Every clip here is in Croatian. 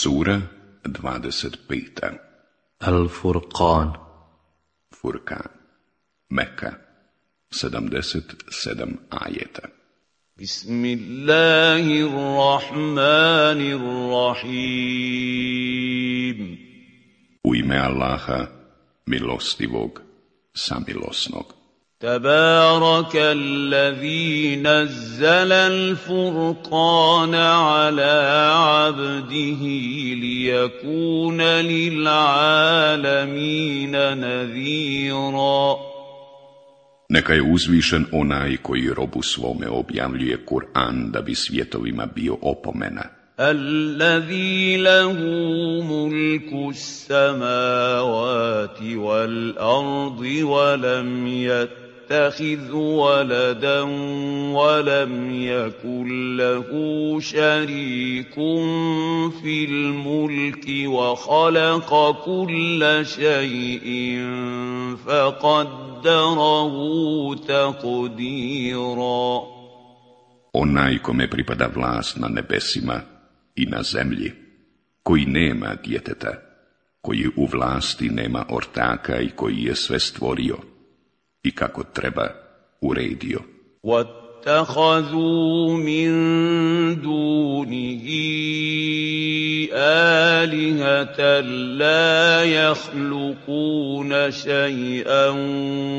Sura 25. Al-Furqan. Furkan Meka 77 ajeta. Bismillahirrahmanirrahim. U ime Allaha, milostivog, samilosnog. تبارك الذي نزل الفرقان على عبده ليكون للعالمين نذيرا Neka je uzvišen onaj koji robu svome objavljuje Kur'an da bi svjetovima bio opomena. الذي له ملك السماوات والأرض ولم يت يتخذ ولدا ولم يكن له شريك في الملك وخلق كل شيء فقدره تقديرا Onaj kome pripada vlast na nebesima i na zemlji, koji nema djeteta, koji u vlasti nema ortaka i koji je sve stvorio, i kako treba uredio. واتخذوا من دونه آلهة لا يخلقون شيئا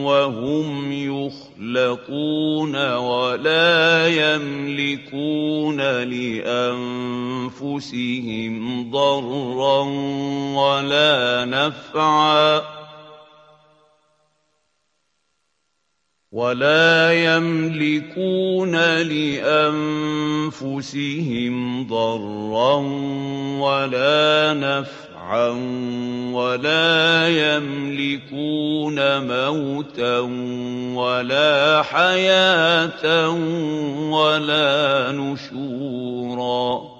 وهم يخلقون ولا يملكون لأنفسهم ضرا ولا نفعا ولا يملكون لانفسهم ضرا ولا نفعا ولا يملكون موتا ولا حياه ولا نشورا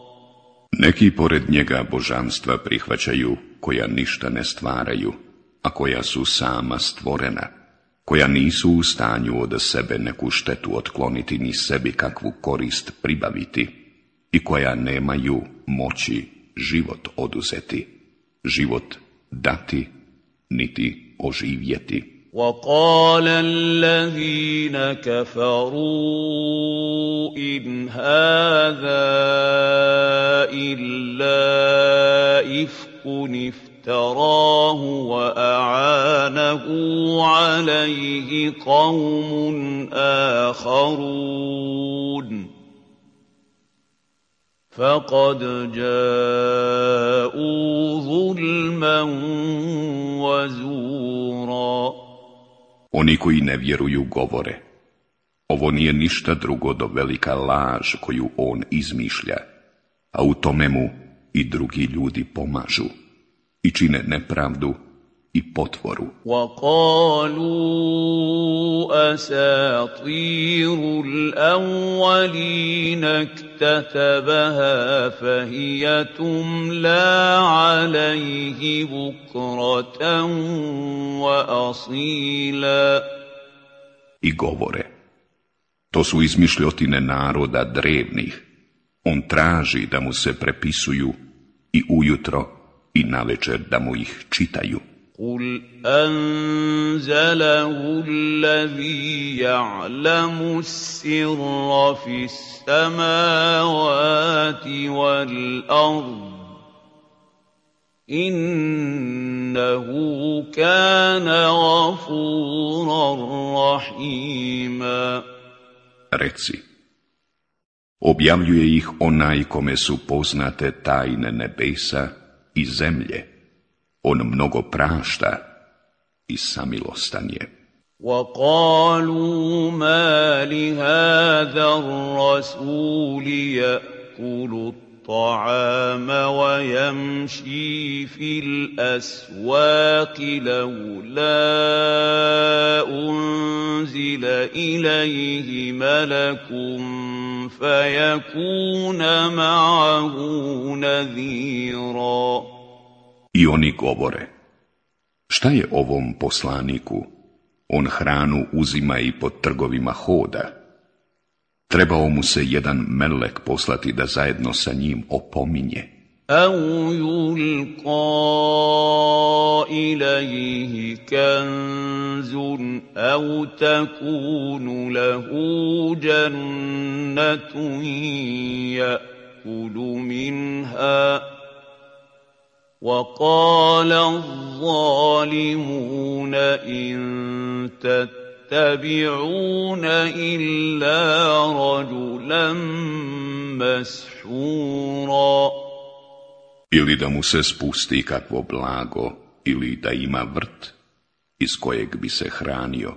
Neki pored njega božanstva prihvaćaju koja ništa ne stvaraju, a koja su sama stvorena koja nisu u stanju od sebe neku štetu otkloniti ni sebi kakvu korist pribaviti i koja nemaju moći život oduzeti, život dati, niti oživjeti. وقال الذين كفروا إن هذا إلا إفك افتراه واعانه عليه قوم اخرون فقد جاءوا ظلما وزورا Oni koji ne vjeruju govore, ovo nije ništa drugo do velika laž koju on izmišlja, a u tome mu i drugi ljudi pomažu. i čine nepravdu i potvoru. وَقَالُوا أَسَاطِيرُ الْأَوَّلِينَ اكْتَتَبَهَا فَهِيَ تُمْلَى عَلَيْهِ بُكْرَةً وَأَصِيلًا I govore, to su izmišljotine naroda drevnih, on traži da mu se prepisuju i ujutro i navečer da mu ih čitaju. قل أنزله الذي يعلم السر في السماوات والأرض إنه كان غفورا رحيما Reci, objavljuje ih onaj kome su poznate tajne nebesa i zemlje. On mnogo prašta i samilostan je. وقالوا ما لهذا الرسول يأكل الطعام ويمشي في الأسواق لولا أنزل إليه ملك فيكون معه نذيرا I oni govore, šta je ovom poslaniku? On hranu uzima i po trgovima hoda. Trebao mu se jedan melek poslati da zajedno sa njim opominje. أَوْ يُلْقَىٰ إِلَيْهِ كَنزٌ أَوْ تَكُونُ لَهُ جَنَّةٌ يَأْكُلُ مِنْهَا ۚ وَقَالَ الظَّالِمُونَ إِن تَتَّبِعُونَ إِلَّا رَجُلًا مَّسْحُورًا ili da mu se spusti kakvo blago, ili da ima vrt iz kojeg bi se hranio.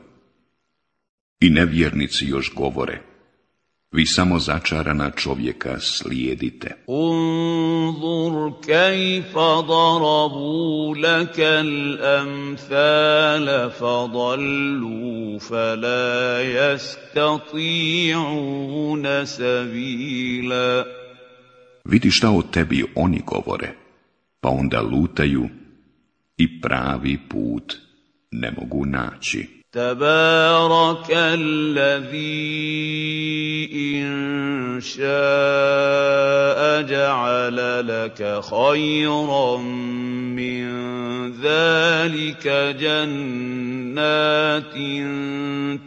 I nevjernici još govore, vi samo začarana čovjeka slijedite. Unzur kajfa darabu lakal amthale fadallu fala jastatijuna savila. Vidi šta o tebi oni govore, pa onda lutaju i pravi put ne mogu naći. تبارك الذي إن شاء جعل لك خيرا من ذلك جنات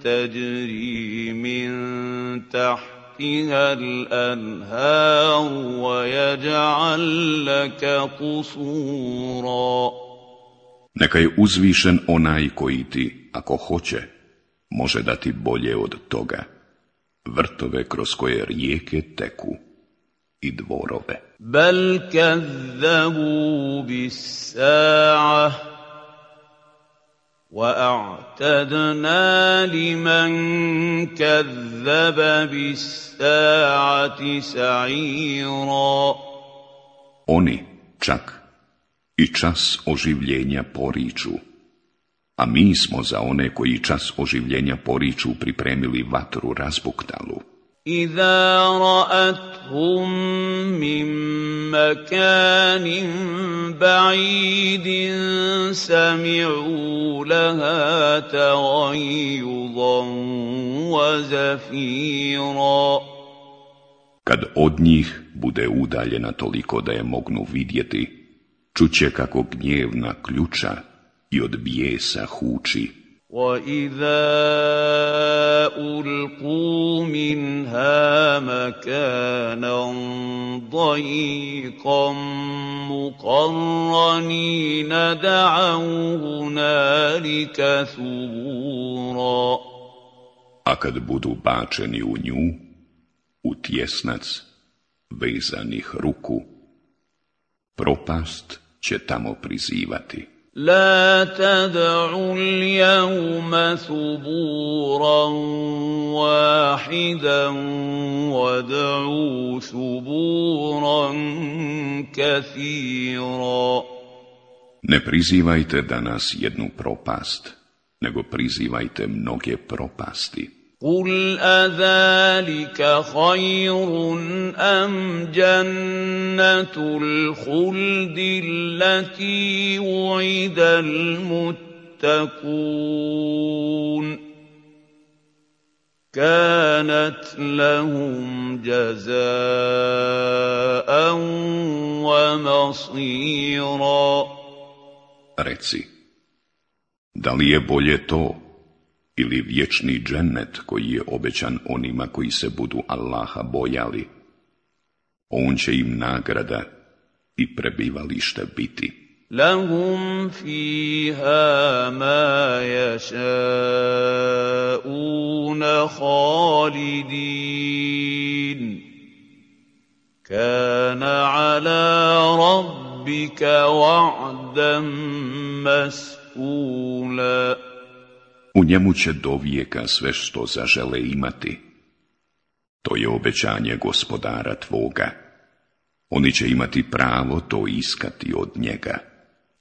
تجري من تحتها الأنهار ويجعل لك قصورا Neka je uzvišen onaj koji ako hoće, može dati bolje od toga. Vrtove kroz koje rijeke teku i dvorove. بل كذبوا بالساعة وأعتدنا لمن كذب بالساعة سعيرا Oni čak i čas oživljenja poriču, a mi smo za one koji čas oživljenja poriču pripremili vatru razbuktalu. Iza ra'athum min makanin ba'idin sami'u laha tagajudan wa zafira. Kad od njih bude udaljena toliko da je mognu vidjeti, čuće kako gnjevna ključa i od bijesa huči. وَإِذَا أُلْقُوا مِنْهَا مَكَانًا ضَيِّقًا مُقَرَّنِينَ دَعَوْا هُنَالِكَ ثُبُورًا A kad budu bačeni u nju, u tjesnac, vezanih ruku, propast će tamo prizivati. لا تدعوا اليوم ثبورا واحدا وادعوا ثبورا كثيرا Ne prizivajte danas jednu propast, nego prizivajte mnoge propasti. قل أذلك خير أم جنة الخلد التي وعد المتقون كانت لهم جزاء ومصيرا Reci, da li ili vječni džennet koji je obećan onima koji se budu Allaha bojali? On će im nagrada i prebivalište biti. لهم فيها ما يشاءون خالدين كان على ربك وعدا مسئولا u njemu će do vijeka sve što zažele imati. To je obećanje gospodara tvoga. Oni će imati pravo to iskati od njega.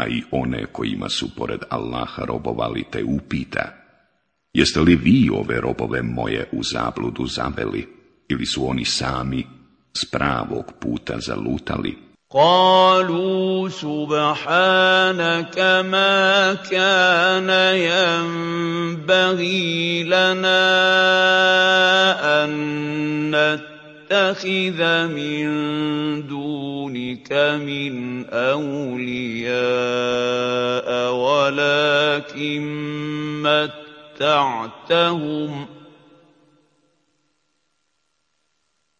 a i one kojima su pored Allaha robovali te upita, jeste li vi ove robove moje u zabludu zaveli, ili su oni sami s pravog puta zalutali? قالوا سبحانك ما كان ينبغي لنا ان نتخذ من دونك من أولياء ولكن متعتهم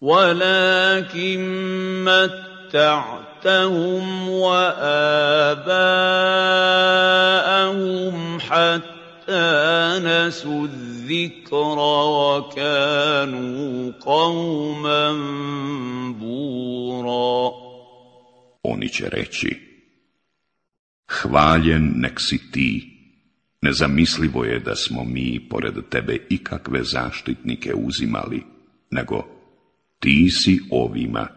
ولكن متعتهم وآباءهم حتى نسوا الذكر وكانوا قوما بورا Oni će reći, hvaljen nek si ti, nezamislivo je da smo mi pored tebe ikakve zaštitnike uzimali, nego ti si ovima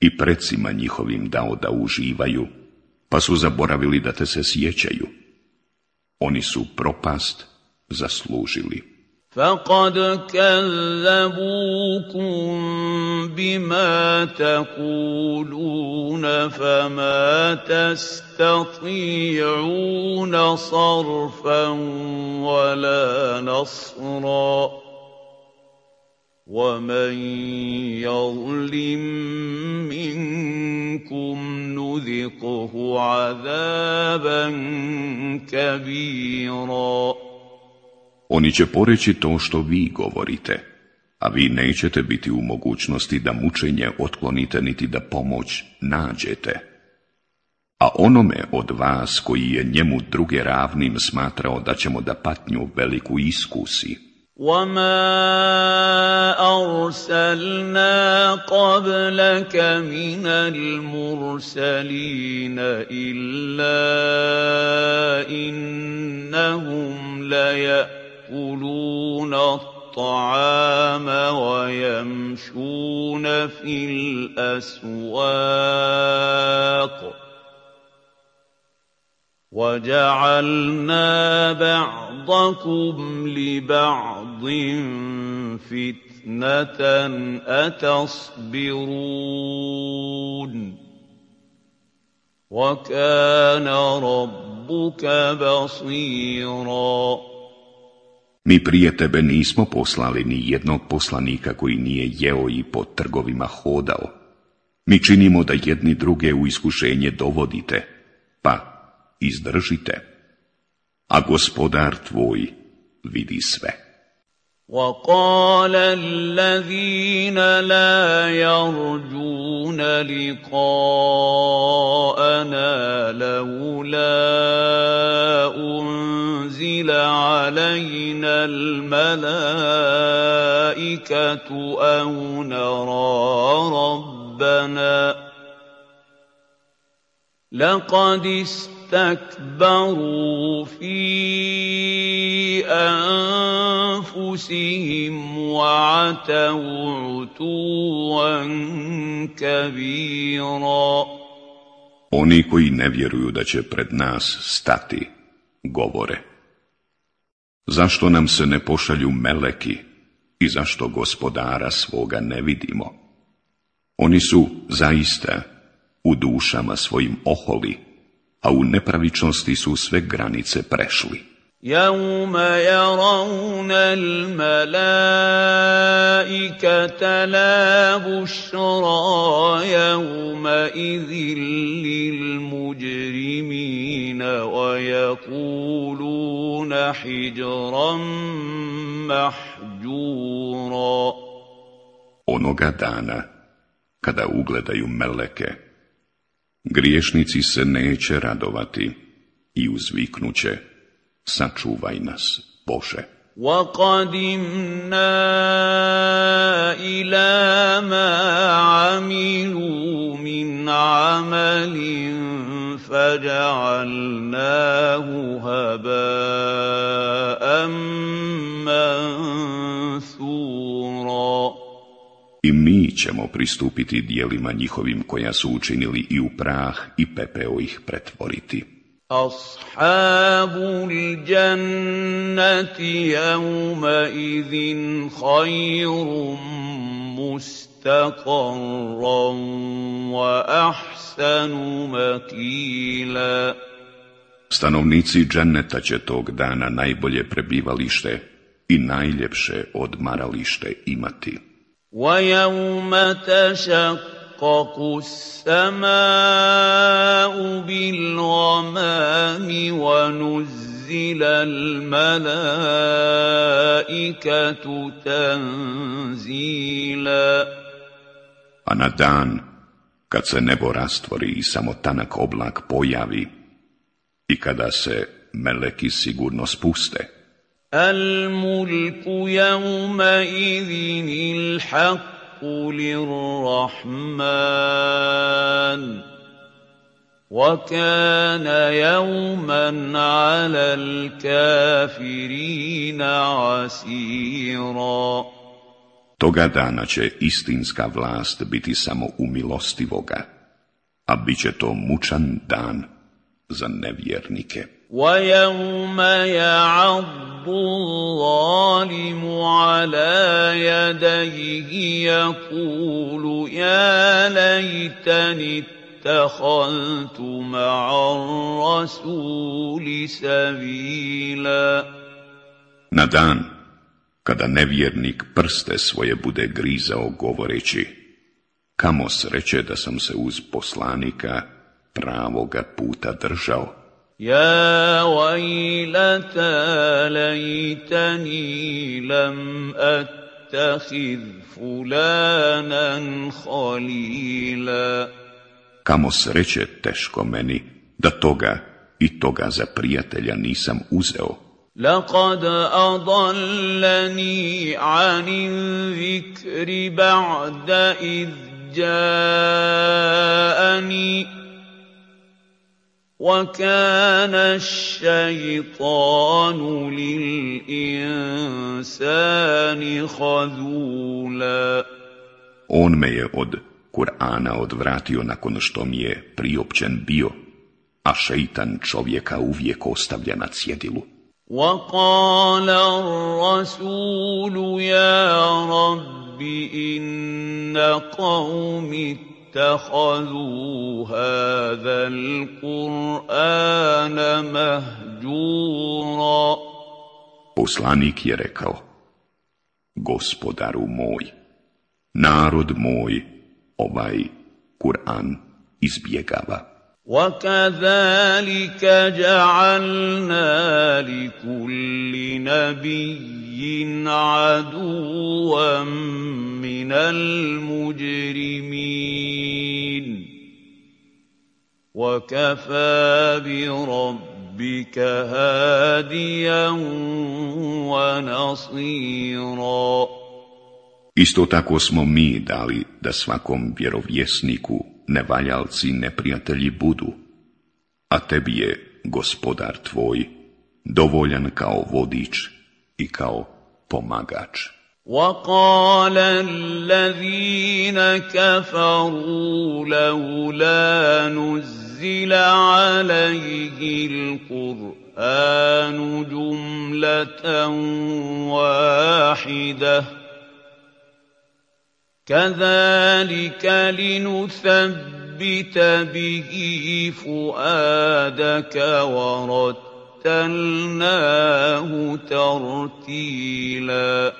i predsima njihovim dao da uživaju, pa su zaboravili da te se sjećaju. Oni su propast zaslužili. فقد كذبوكم بما تقولون فما تستطيعون صرفا ولا نصرا ومن يظلم منكم نذقه عذابا كبيرا Oni će poreći to što vi govorite, a vi nećete biti u mogućnosti da mučenje otklonite niti da pomoć nađete. A onome od vas koji je njemu druge ravnim smatrao da ćemo da patnju veliku iskusi, وَمَا أَرْسَلْنَا قَبْلَكَ مِنَ الْمُرْسَلِينَ إِلَّا إِنَّهُمْ لَيَأْكُلُونَ الطَّعَامَ وَيَمْشُونَ فِي الْأَسْوَاقِ وجعلنا بعضكم لبعض فتنه اتصبرون وكان ربك بصيرا Mi prije tebe nismo poslali ni jednog poslanika koji nije jeo i po trgovima hodao. Mi činimo da jedni druge u iskušenje dovodite, pa izdržite, a gospodar tvoj vidi sve. وقال الذين لا يرجون لقاءنا لولا أنزل علينا الملائكة أو نرى ربنا لقد اسْتَكْبَرُوا فِي أَنفُسِهِمْ وَعَتَوْا عُتُوًّا كَبِيرًا Oni koji ne vjeruju da će pred nas stati, govore. Zašto nam se ne pošalju meleki i zašto gospodara svoga ne vidimo? Oni su zaista u dušama svojim oholi a u nepravičnosti su sve granice prešli. يوم يرون الملائكة لا بشرى يومئذ للمجرمين ويقولون حجرا محجورا Onoga dana, kada ugledaju meleke, Griješnici se neće radovati i uzviknuće, sačuvaj nas, Bože. وَقَدِمْنَا إِلَى مَا عَمِلُوا مِنْ عَمَلٍ فَجَعَلْنَاهُ هَبَاءً i mi ćemo pristupiti dijelima njihovim koja su učinili i u prah i pepeo ih pretvoriti. Ashabul jannati jauma idhin hajrum mustaqarran wa ahsanu makila. Stanovnici dženneta će tog dana najbolje prebivalište i najljepše odmaralište imati. وَيَوْمَ تَشَقَّقُ السَّمَاءُ بِالْغَمَامِ وَنُزِّلَ الْمَلَائِكَةُ تَنزِيلًا A na dan, kad se nebo rastvori i samo tanak oblak pojavi, i kada se meleki sigurno spuste, الملك يومئذ الحق للرحمن وكان يوما على الكافرين عسيرا Toga dana će istinska vlast biti samo u milostivoga, a bit će to mučan dan za nevjernike. ويوم يعض الظالم على يديه يقول يا ليتني اتخذت مع الرسول سبيلا Na dan kada nevjernik prste svoje bude grizao govoreći kamo sreće da sam se uz poslanika pravoga puta držao. يا ويلتى ليتني لم أتخذ فلانا خليلا Kamo sreće teško meni da toga i toga za prijatelja nisam uzeo. لقد أضلني عن الذكر بعد إذ جاءني وكان الشيطان للإنسان خذولا On me je od Kur'ana odvratio nakon što mi je priopćen bio, a šeitan čovjeka uvijek ostavlja na cjedilu. وقال الرسول يا رب إن قوم اتخذوا هذا القرآن مهجورا Poslanik je rekao, gospodaru moj, narod moj, ovaj Kur'an izbjegava. وكذلك جعلنا لكل نبي عدوا من المجرمين وكفى بربك هاديا ونصيرا Isto tako smo mi dali da svakom vjerovjesniku nevaljalci neprijatelji budu, a tebi je gospodar tvoj dovoljan kao vodič i kao pomagač. وقال الذين كفروا لولا نزل عليه القرآن جملة واحدة. كذلك لنثبت به فؤادك ورتلناه ترتيلا.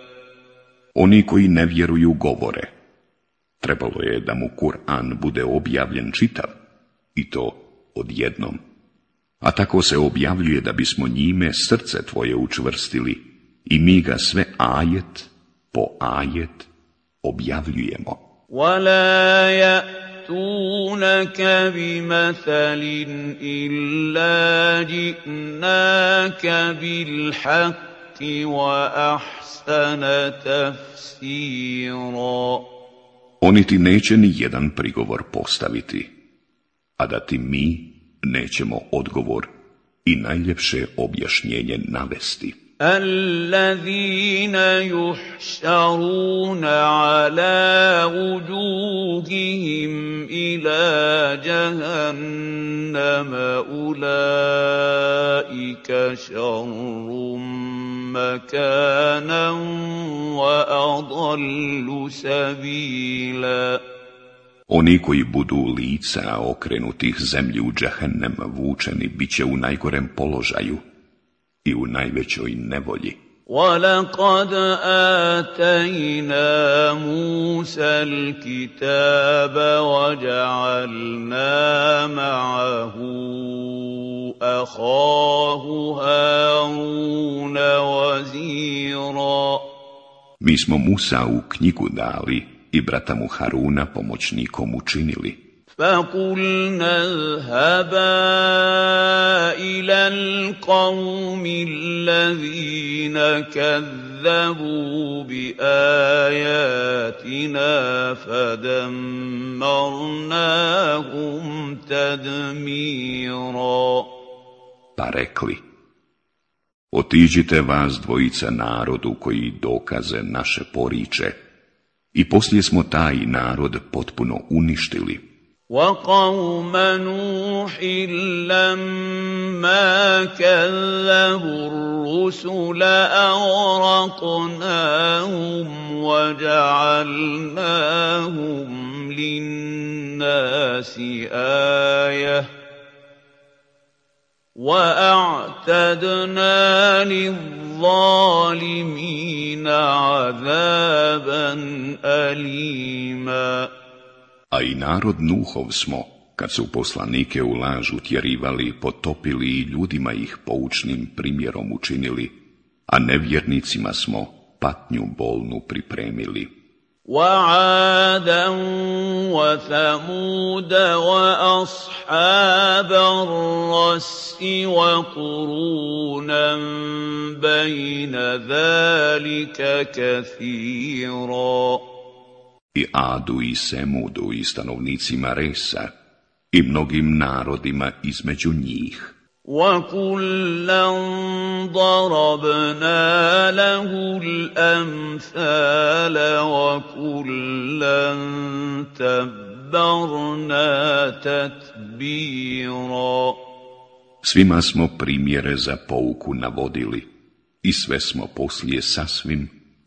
Oni koji ne vjeruju govore. Trebalo je da mu Kur'an bude objavljen čitav, i to odjednom. A tako se objavljuje da bismo njime srce tvoje učvrstili i mi ga sve ajet po ajet objavljujemo. ولا يأتونك بمثل إلا جئناك بالحق وأحسن تفسيرا oni ti neće ni jedan prigovor postaviti, a da ti mi nećemo odgovor i najljepše objašnjenje navesti. الذين يحشرون على وجوههم إلى جهنم أولئك شر مكانا وأضل سبيلا Oni koji budu lica okrenutih zemlji u džahennem vučeni, bit će u najgorem položaju i u najvećoj nevolji. وَلَقَدْ آتَيْنَا مُوسَى الْكِتَابَ وَجَعَلْنَا مَعَهُ أَخَاهُ هَارُونَ وَزِيرًا Mi smo Musa u knjigu dali i brata mu Haruna pomoćnikom učinili. فقلنا اذهبا إلى القوم الذين كذبوا بآياتنا فدمرناهم تدميرا Pa rekli, otiđite vas dvojica narodu koji dokaze naše poriče i poslije smo taj narod potpuno uništili. وقوم نوح لما كذبوا الرسل أغرقناهم وجعلناهم للناس آية وأعتدنا للظالمين عذابا أليماً A i narod Nuhov smo, kad su poslanike u laž utjerivali, potopili i ljudima ih poučnim primjerom učinili, a nevjernicima smo patnju bolnu pripremili. وعادا وثمود واصحاب الرس وقرونا بين ذلك كثيرا i Adu i Semudu i stanovnicima Resa i mnogim narodima između njih. وَكُلًّا ضَرَبْنَا لَهُ الْأَمْثَالَ وَكُلًّا تَبَّرْنَا تَتْبِيرًا Svima smo primjere za pouku navodili i sve smo poslije sasvim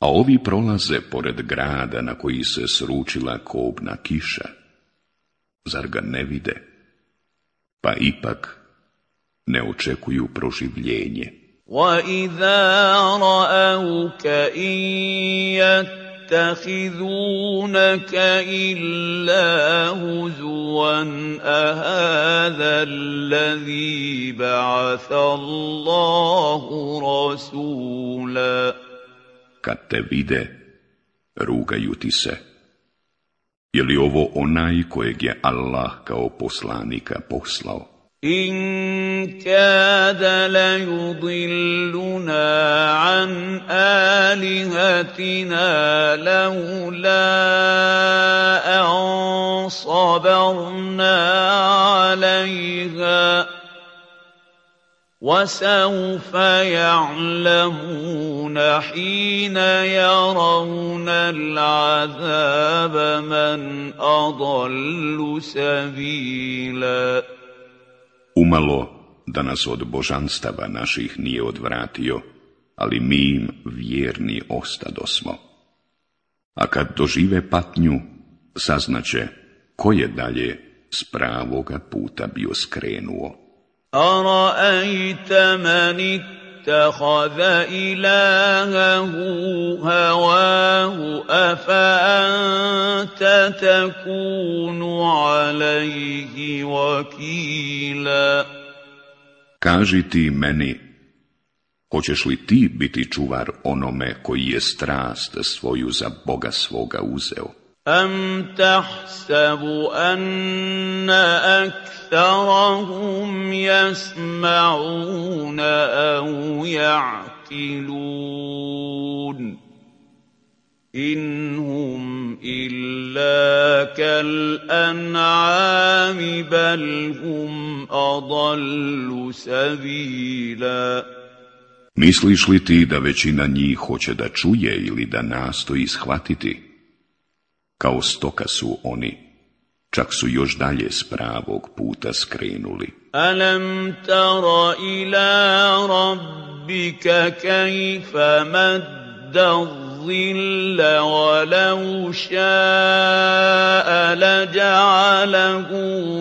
a ovi prolaze pored grada na koji se sručila kobna kiša. Zar ga ne vide? Pa ipak ne očekuju proživljenje. وَإِذَا رَأَوْكَ إِن يَتَّخِذُونَكَ إِلَّا هُزُوًا أَهَذَا الَّذِي بَعَثَ اللَّهُ رَسُولًا kad te vide, rugaju ti se. Je li ovo onaj kojeg je Allah kao poslanika poslao? In kada la yudilluna an alihatina laula an sabarna alaiha وسوف يعلمون حين يرون العذاب من أضل سبيلا Umalo da nas od božanstava naših nije odvratio, ali mi im vjerni ostadosmo. A kad dožive patnju, saznaće ko je dalje s pravoga puta bio skrenuo. أرأيت من اتخذ إلهه هواه أفأنت تكون عليه وكيلا Kaži ti meni, Hoćeš li ti biti čuvar onome koji je strast svoju za Boga svoga uzeo? أَمْ تَحْسَبُ أَنَّ أَكْثَرَهُمْ يَسْمَعُونَ أَوْ يَعْقِلُونَ إِنْ هُمْ إِلَّا كَالْأَنْعَامِ بَلْ هُمْ أَضَلُّ سَبِيلًا Misliš li ti da većina njih hoće da čuje ili da nastoji shvatiti? Kao stoka su oni, čak su još dalje s pravog puta skrenuli. Alam tara ila rabbika kajfa madda الظل ولو شاء لجعله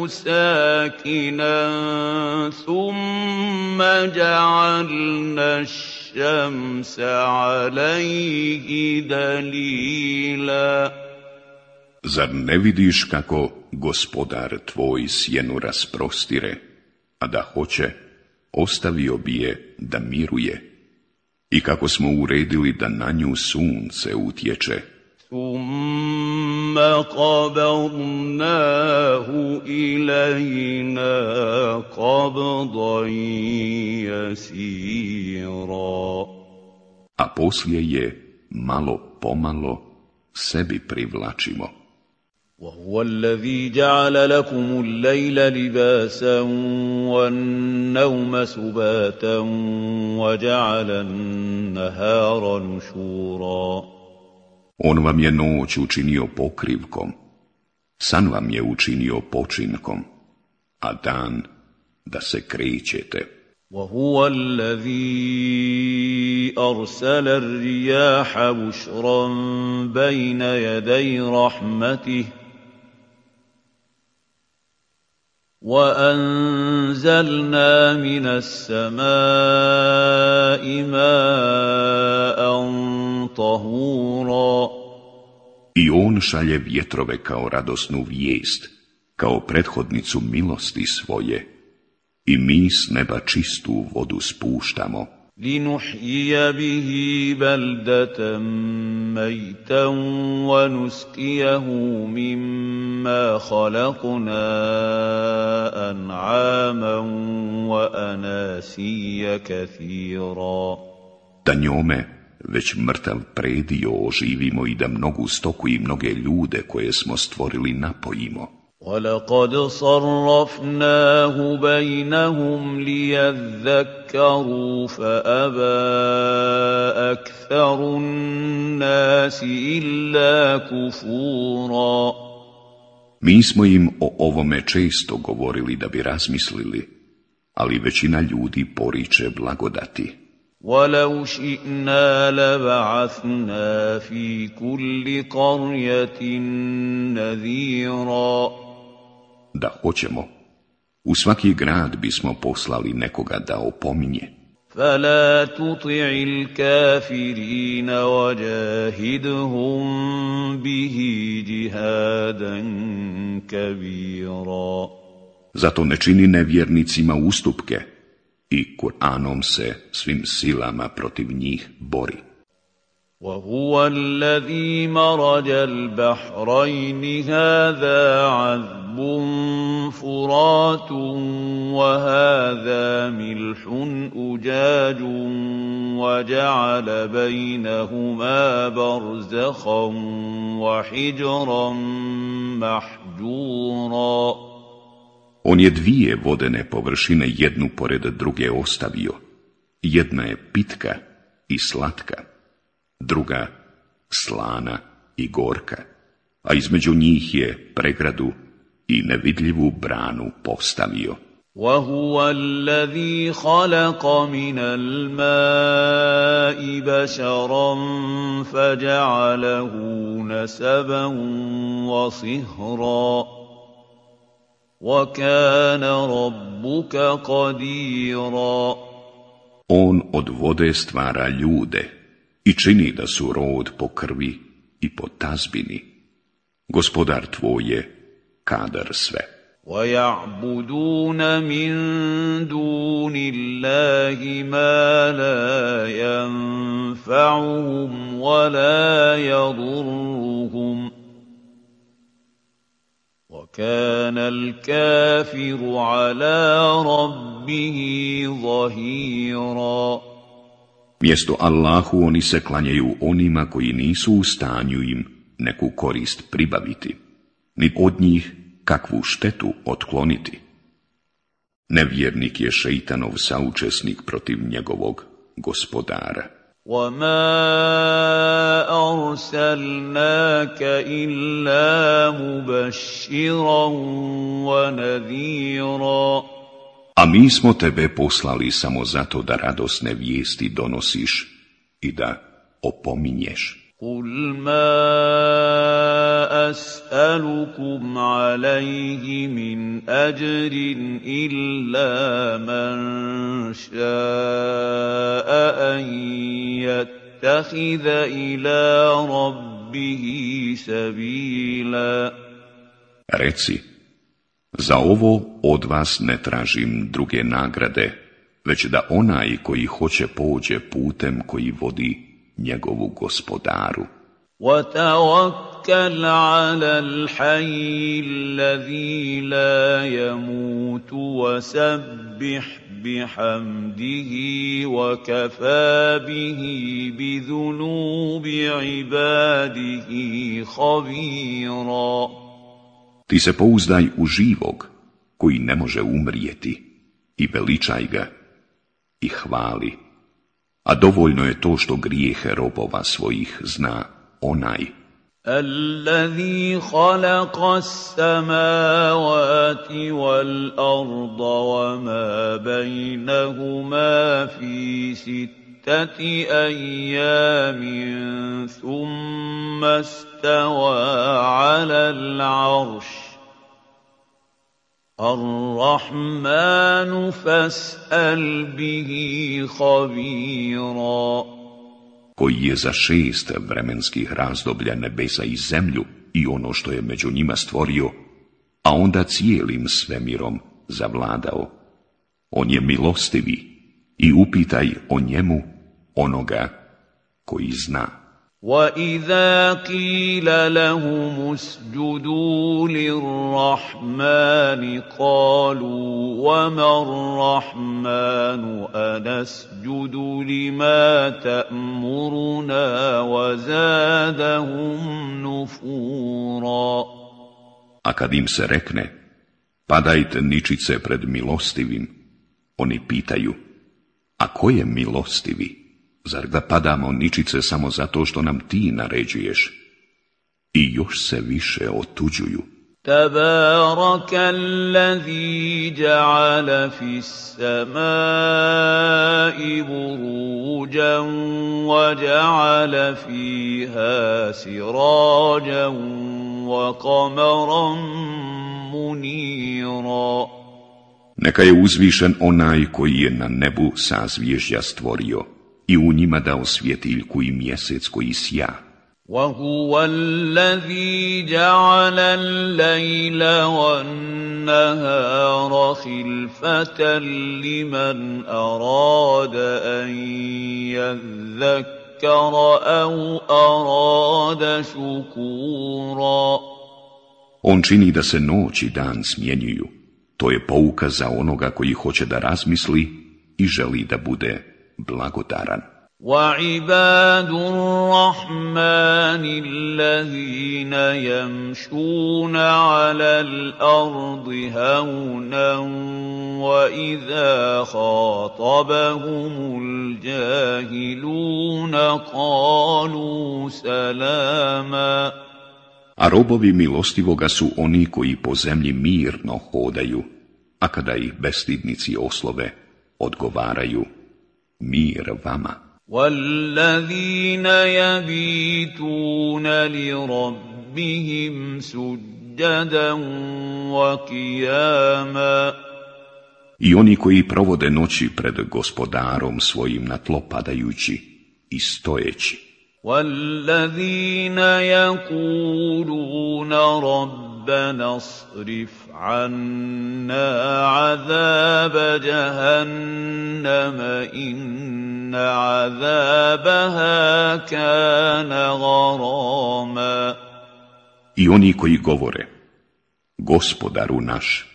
ساكنا ثم جعلنا الشمس عليه دليلا Zar ne vidiš kako gospodar tvoj sjenu rasprostire, a da hoće, ostavio bi je da miruje? i kako smo uredili da na nju sunce utječe. Thumma qabadnahu ilayna qabdan yasira. A poslije je malo pomalo sebi privlačimo. وهو الذي جعل لكم الليل لباسا والنوم سباتا وجعل النهار نشورا. On vam je noć učinio pokrivkom, san vam je učinio počinkom, a dan da se krećete. وهو الذي أرسل الرياح بشرا بين يدي رحمته. وأنزلنا من السماء ماء طهورا I on šalje vjetrove kao radosnu vijest, kao prethodnicu milosti svoje, i mi s neba čistu vodu spuštamo. لنحيي به بلدة ميتا ونسقيه مما خلقنا أنعاما وأناسيا كثيرا Da njome već mrtav predio oživimo i da mnogu stoku i mnoge ljude koje smo stvorili napojimo. وَلَقَدْ صَرَّفْنَاهُ بَيْنَهُمْ لِيَذَّكَّرُوا فَأَبَى أَكْثَرُ النَّاسِ إِلَّا كُفُورًا Mi smo im o ovome često govorili da bi razmislili, ali većina ljudi poriče blagodati. وَلَوْ شِئْنَا لَبَعَثْنَا فِي كُلِّ قَرْيَةٍ نَذِيرًا da hoćemo, u svaki grad bismo poslali nekoga da opominje. فلا تطع الكافرين وجاهدهم به جهادا كبيرا Zato ne čini nevjernicima ustupke i Kur'anom se svim silama protiv njih bori. وهو الذي مرج البحرين. هذا عذب فرات وهذا ملح أجاج وجعل بينهما برزخا وحجرا محجورا. On je dvije vodene površine jednu pored druge ostavio. Jedna je pitka i slatka. druga slana i gorka, a između njih je pregradu i nevidljivu branu postavio. وهو الذي خلق من الماء بشرا فجعله نسبا وصهرا وكان ربك قديرا On od vode stvara ljude i čini da su rod po krvi i po tazbini. Gospodar tvoj je kadar sve. ويعبدون من دون الله ما لا ينفعهم ولا يضرهم وكان الكافر على ربه ظهيرا Mjesto Allahu oni se klanjaju onima koji nisu u stanju im neku korist pribaviti, ni od njih kakvu štetu otkloniti. Nevjernik je šeitanov saučesnik protiv njegovog gospodara. وَمَا أَرْسَلْنَاكَ إِلَّا مُبَشِّرًا وَنَذِيرًا A mi smo tebe poslali samo zato da radosne vijesti donosiš i da opominješ. قل ما اسالكم عليه من اجر الا من شاء ان يتخذ الى ربه سبيلا Reci, za ovo od vas ne tražim druge nagrade, već da onaj koji hoće pođe putem koji vodi njegovu gospodaru. وتوكل على الحي الذي لا يموت وسبح بحمده وكفى به بذنوب عباده خبيرا Ti se pouzdaj u živog, koji ne može umrijeti, i veličaj ga, i hvali a dovoljno je to što grijehe robova svojih zna onaj. الذي خلق السماوات والأرض وما بينهما في ستة أيام ثم استوى على العرش الرحمن فاسأل به خبيرا koji je za šest vremenskih razdoblja nebesa i zemlju i ono što je među njima stvorio, a onda cijelim svemirom zavladao. On je milostivi i upitaj o njemu onoga koji zna. واذا قيل لهم اسجدوا للرحمن قالوا وما الرحمن انسجد لما تامرنا وزادهم نفورا A kad im se rekne, padajte ničice pred milostivim, oni pitaju, a ko je milostivi? Zar da padamo ničice samo zato što nam ti naređuješ? I još se više otuđuju. تبارك الذي جعل في السماء بروجا وجعل فيها سراجا وقمرا منيرا Neka je uzvišen onaj koji je na nebu sazvježja stvorio i u njima dao svjetiljku i mjesec koji sja. وهو الذي جعل الليل والنهار خلفة لمن أراد أن يذكر أو أراد شكورا On čini da se noć i dan smjenjuju. To je pouka za onoga koji hoće da razmisli i želi da bude blagodaran. وعباد الرحمن الذين يمشون على الأرض هونا واذا خاطبهم الجاهلون قالوا سلاما A robovi milostivoga su oni koji po zemlji mirno hodaju, a kada ih bestidnici oslove, odgovaraju mir vama. والذين يبيتون لربهم سجدا وقياما I oni koji provode noći pred gospodarom svojim na tlo padajući i stojeći. والذين يقولون ربنا اصرف عنا عذاب جهنم إن عذابها كان غراما I oni koji govore, gospodaru naš,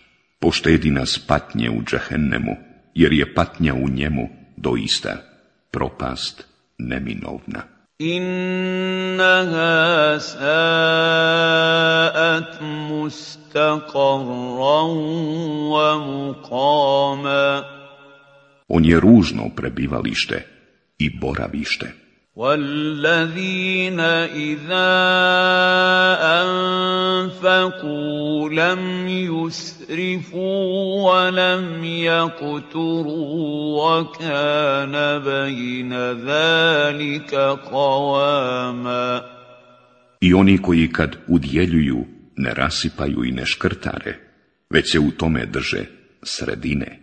poštedi nas patnje u džehennemu, jer je patnja u njemu doista propast neminovna. إنها ساءت مستقرا ومقاما On je ružno prebivalište i boravište. والذين إذا أنفقوا لم يسرفوا ولم يقتروا وكان بين ذلك قواما I oni koji kad udjeljuju ne rasipaju i ne škrtare, već se u tome drže sredine.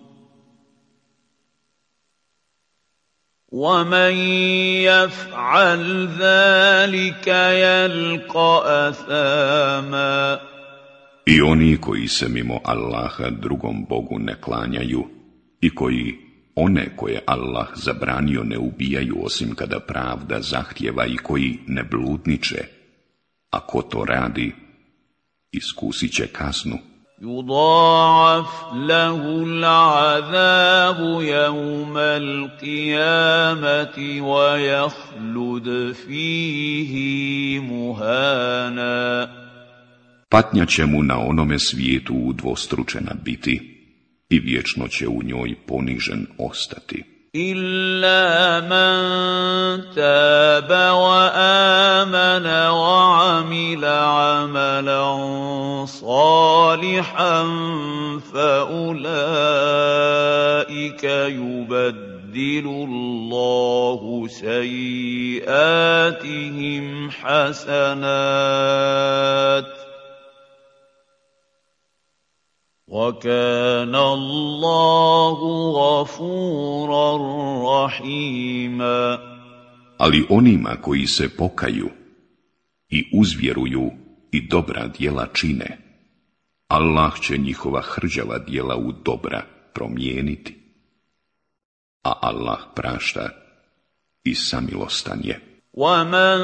ومن يفعل ذلك يلقى أثاما I oni koji se mimo Allaha drugom Bogu ne klanjaju i koji one koje Allah zabranio ne ubijaju osim kada pravda zahtjeva i koji ne bludniče, a ko to radi, iskusit će kaznu. يضاعف له العذاب يوم القيامة ويخلد فيه مهانا Patnja će mu na onome svijetu udvostručena biti i vječno će u njoj ponižen ostati. إلا من تاب وآمن وعمل عملا صالحا فأولئك يبدل الله سيئاتهم حسنات وَكَانَ اللَّهُ غَفُورًا رَحِيمًا Ali onima koji se pokaju i uzvjeruju i dobra djela čine, Allah će njihova hrđava djela u dobra promijeniti. A Allah prašta i samilostan je. ومن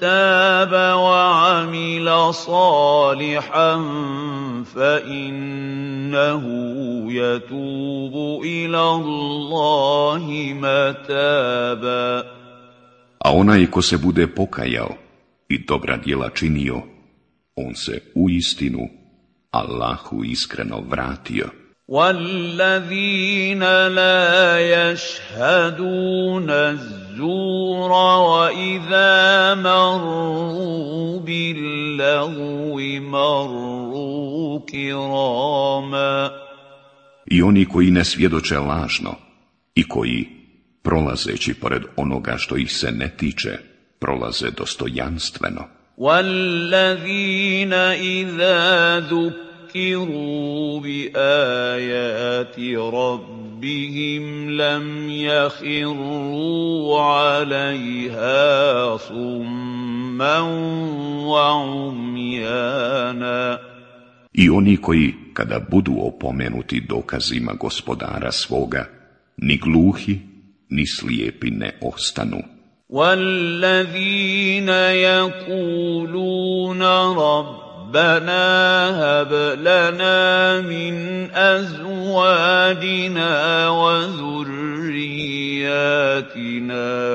تاب وعمل صالحا فانه يتوب إلى الله متابا A onaj ko se bude pokajao i dobra djela činio, on se u istinu Allahu iskreno vratio. والذين لا يشهدون الزور واذا مروا باللغو مروا كراما I oni koji ne svjedoče lažno i koji, prolazeći pored onoga što ih se ne tiče, prolaze dostojanstveno. والذين إذا ذكروا بآيات ربهم لم يخروا عليها صما وعميانا I oni koji, kada budu opomenuti dokazima gospodara svoga, ni gluhi, ni slijepi ne ostanu. والذين يقولون ربنا هب لنا من ازواجنا وذرياتنا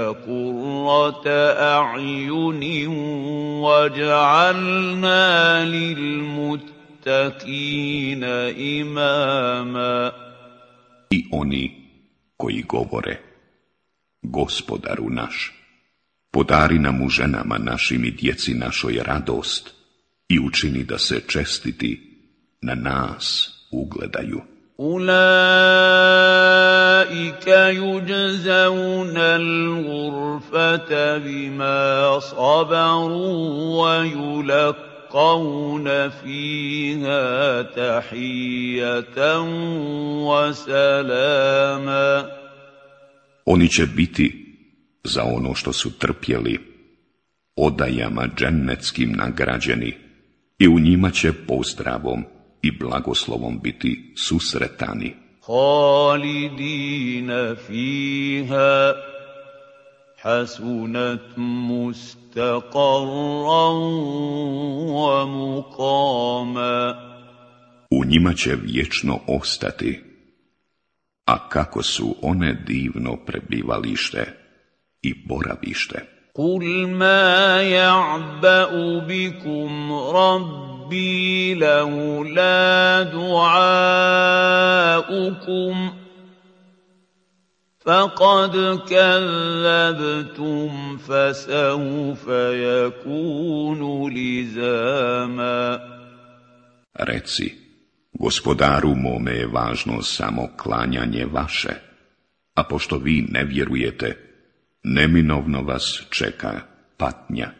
قره اعين واجعلنا للمتقين اماما I oni koji govore, gospodaru naš, podari nam u ženama našim i djeci našoj radost i učini da se čestiti na nas ugledaju. أولئك يجزون الغرفة بما صبروا ويلقون فيها تحية وسلاما Oni će biti za ono što su trpjeli odajama džennetskim nagrađeni i u njima će pozdravom i blagoslovom biti susretani. Halidina fiha hasunat mustaqarran wa. U njima će vječno ostati, a kako su one divno prebivalište i boravište. قل ما يعبأ بكم ربي لولا دعاؤكم فقد كذبتم فسوف يكون لزاما Reci, gospodaru mome je važno samo klanjanje vaše, a pošto vi ne vjerujete, neminovno vas čeka patnja.